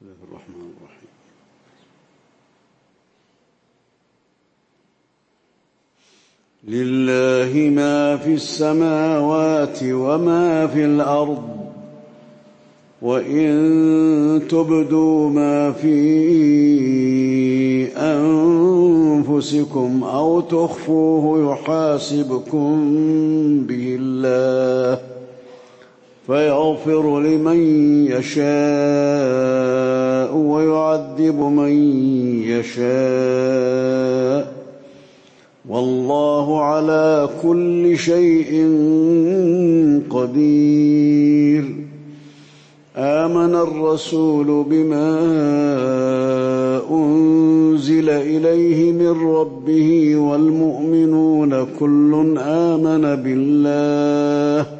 الله الرحمن الرحيم. لله ما في السماوات وما في الأرض وإن تبدوا ما في أنفسكم أو تخفوه يحاسبكم به الله. فيغفر لمن يشاء ويعذب من يشاء. والله على كل شيء قدير. آمن الرسول بما أنزل إليه من ربه والمؤمنون كل آمن بالله.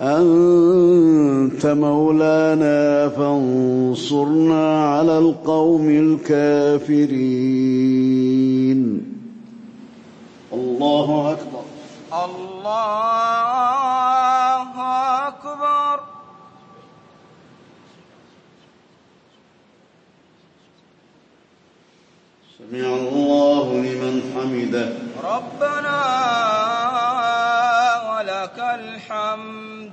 أنت مولانا فانصرنا على القوم الكافرين. الله أكبر. الله أكبر. سمع الله لمن حمده. ربنا ولك الحمد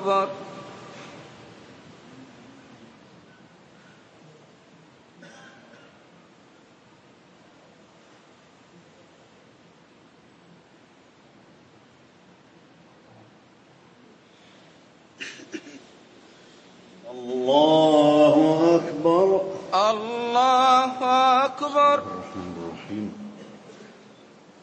أكبر الله أكبر. الله أكبر. الرحمن الرحيم.